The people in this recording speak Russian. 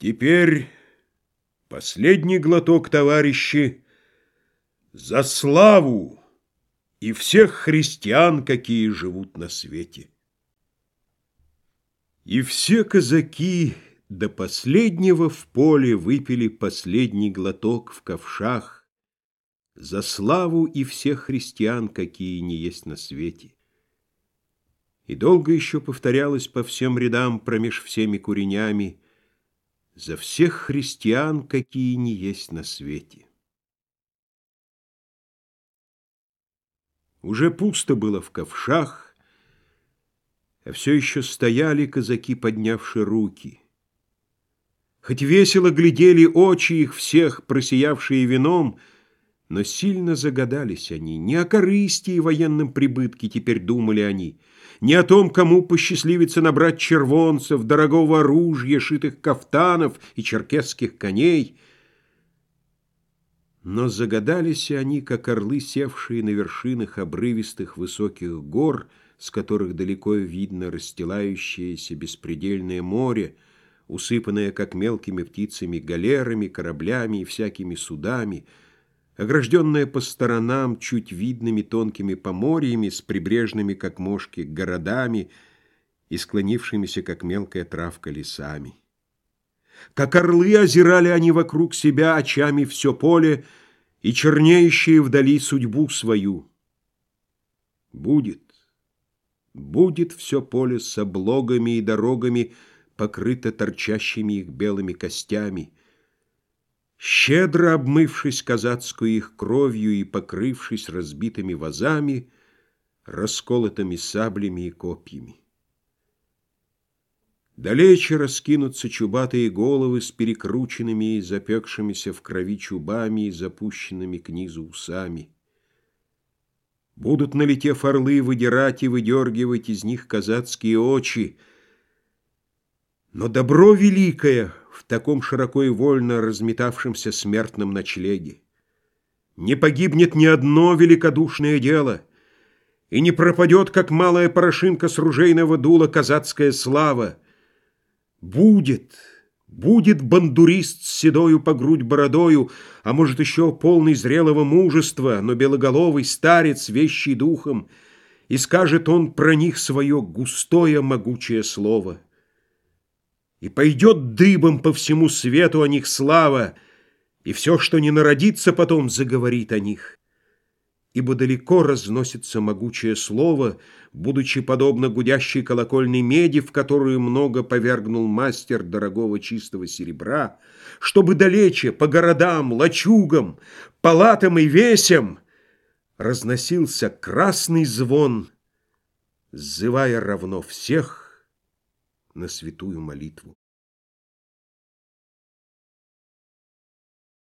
Теперь последний глоток, товарищи, за славу и всех христиан, какие живут на свете. И все казаки до последнего в поле выпили последний глоток в ковшах за славу и всех христиан, какие не есть на свете. И долго еще повторялось по всем рядам промеж всеми куренями за всех христиан, какие не есть на свете. Уже пусто было в ковшах, а все еще стояли казаки, поднявши руки. Хоть весело глядели очи их всех, просиявшие вином, но сильно загадались они. Не о корысти и военном прибытке теперь думали они, не о том, кому посчастливится набрать червонцев, дорогого оружия, шитых кафтанов и черкесских коней. Но загадались они, как орлы, севшие на вершинах обрывистых высоких гор, с которых далеко видно расстилающееся беспредельное море, усыпанное, как мелкими птицами, галерами, кораблями и всякими судами — огражденная по сторонам чуть видными тонкими поморьями с прибрежными, как мошки, городами и склонившимися, как мелкая травка, лесами. Как орлы озирали они вокруг себя очами все поле и чернеющие вдали судьбу свою. Будет, будет все поле с облогами и дорогами, покрыто торчащими их белыми костями — Щедро обмывшись казацкую их кровью и покрывшись разбитыми вазами, расколотыми саблями и копьями. Далече раскинутся чубатые головы с перекрученными и запекшимися в крови чубами и запущенными к низу усами. Будут, налетев орлы, выдирать и выдергивать из них казацкие очи. Но добро великое в таком широко и вольно разметавшемся смертном ночлеге. Не погибнет ни одно великодушное дело, и не пропадет, как малая порошинка с ружейного дула, казацкая слава. Будет, будет бандурист с седою по грудь бородою, а может еще полный зрелого мужества, но белоголовый старец, вещий духом, и скажет он про них свое густое могучее слово — и пойдет дыбом по всему свету о них слава, и все, что не народится потом, заговорит о них. Ибо далеко разносится могучее слово, будучи подобно гудящей колокольной меди, в которую много повергнул мастер дорогого чистого серебра, чтобы далече по городам, лачугам, палатам и весям разносился красный звон, сзывая равно всех на святую молитву.